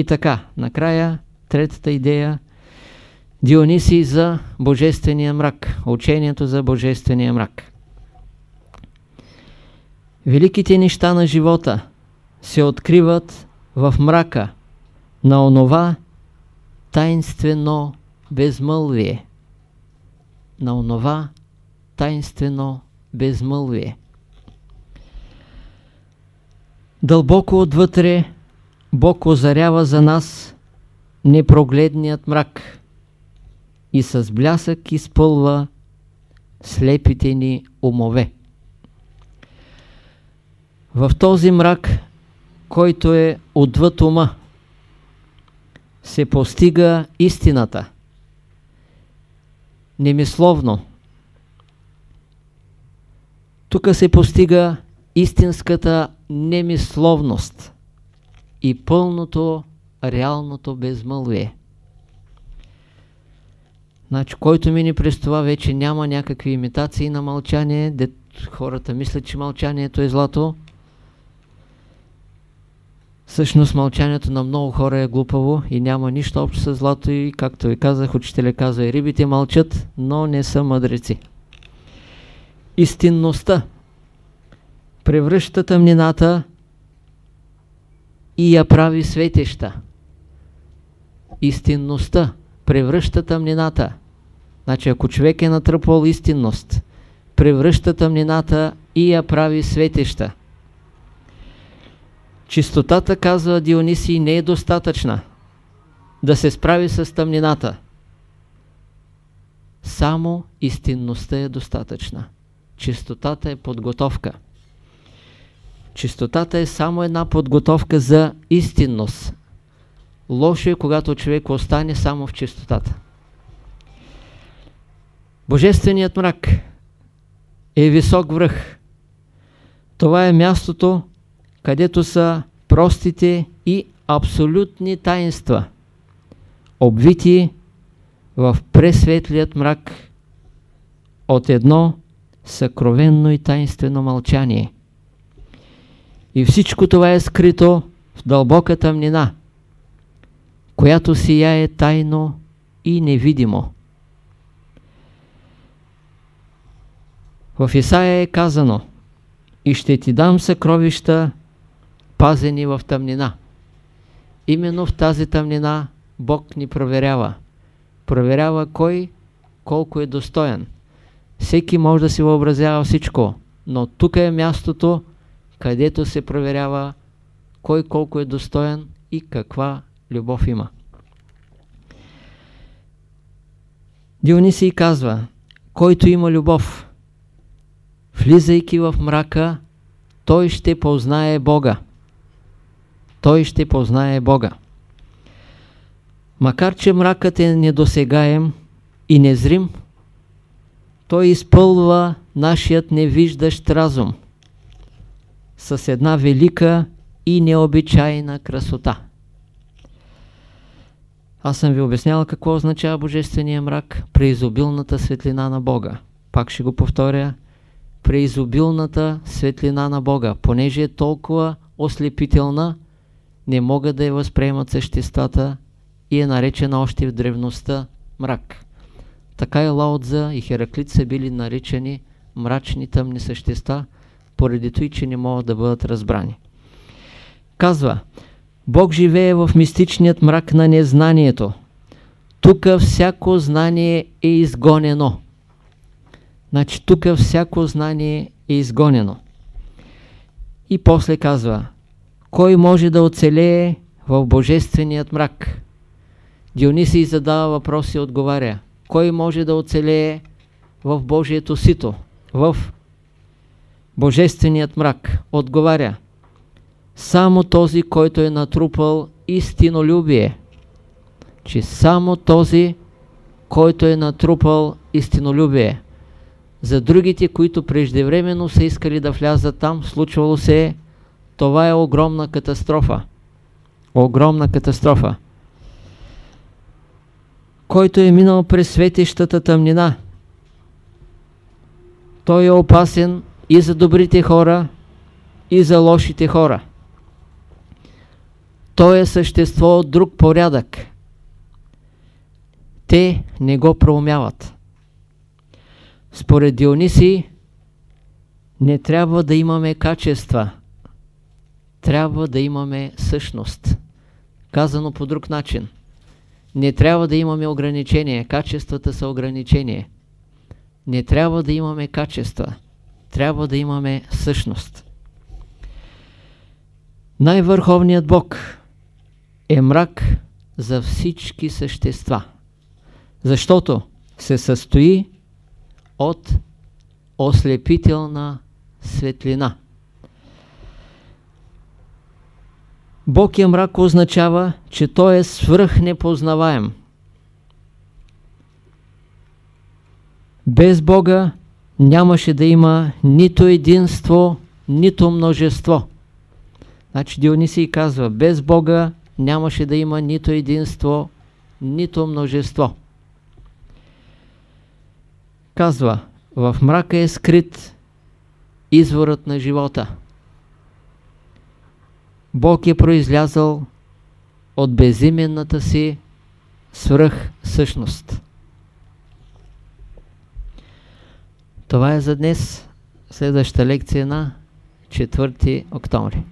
И така, накрая, третата идея Дионисий за Божествения мрак, учението за Божествения мрак. Великите неща на живота се откриват в мрака на онова таинствено безмълвие. На онова таинствено безмълвие. Дълбоко отвътре Бог озарява за нас непрогледният мрак и с блясък изпълва слепите ни умове. В този мрак, който е отвъд ума, се постига истината. Немисловно. Тук се постига истинската немисловност и пълното реалното безмълвие. Значи, който мини през това, вече няма някакви имитации на мълчание, де хората мислят, че мълчанието е злато. Всъщност мълчанието на много хора е глупаво и няма нищо общо с злато и, както ви казах, учителя казва, и рибите мълчат, но не са мъдреци. Истинността превръща тъмнината и я прави светеща. Истинността превръща тъмнината. Значи, ако човек е натръпвал истинност, превръща тъмнината и я прави светеща. Чистотата, казва Дионисий, не е достатъчна да се справи с тъмнината. Само истинността е достатъчна. Чистотата е подготовка. Чистотата е само една подготовка за истинност. Лошо е, когато човек остане само в чистотата. Божественият мрак е висок връх. Това е мястото, където са простите и абсолютни таинства, обвити в пресветлият мрак от едно съкровенно и таинствено мълчание. И всичко това е скрито в дълбока тъмнина, която сияе тайно и невидимо. В Исаия е казано и ще ти дам съкровища, пазени в тъмнина. Именно в тази тъмнина Бог ни проверява. Проверява кой колко е достоен. Всеки може да си въобразява всичко, но тук е мястото, където се проверява кой колко е достоен и каква любов има. Дионисий казва, който има любов, влизайки в мрака, той ще познае Бога. Той ще познае Бога. Макар, че мракът е недосегаем и незрим, той изпълва нашият невиждащ разум с една велика и необичайна красота. Аз съм ви обяснял какво означава Божествения мрак, преизобилната светлина на Бога. Пак ще го повторя. Преизобилната светлина на Бога, понеже е толкова ослепителна, не могат да я възприемат съществата и е наречена още в древността мрак. Така и Лаотза и Хераклит са били наричани мрачни тъмни същества, поради той, че не могат да бъдат разбрани. Казва, Бог живее в мистичният мрак на незнанието. Тук всяко знание е изгонено. Значи тук всяко знание е изгонено. И после казва, кой може да оцелее в божественият мрак? Дионисий задава въпрос и отговаря. Кой може да оцелее в Божието сито? В божественият мрак? Отговаря. Само този, който е натрупал истинолюбие. Че само този, който е натрупал истинолюбие. За другите, които преждевременно са искали да влязат там, случвало се е, това е огромна катастрофа. Огромна катастрофа. Който е минал през светещата тъмнина, той е опасен и за добрите хора, и за лошите хора. то е същество от друг порядък. Те не го проумяват. Според Диониси не трябва да имаме качества, трябва да имаме същност. Казано по друг начин. Не трябва да имаме ограничения, качествата са ограничение. Не трябва да имаме качества, трябва да имаме същност. Най-върховният Бог е мрак за всички същества, защото се състои от ослепителна светлина. Бог е мрак означава, че Той е свръхнепознаваем. Без Бога нямаше да има нито единство, нито множество. Значи Дионисий казва, без Бога нямаше да има нито единство, нито множество. Казва, в мрака е скрит изворът на живота. Бог е произлязал от безименната си свръх същност. Това е за днес. Следващата лекция на 4 октомври.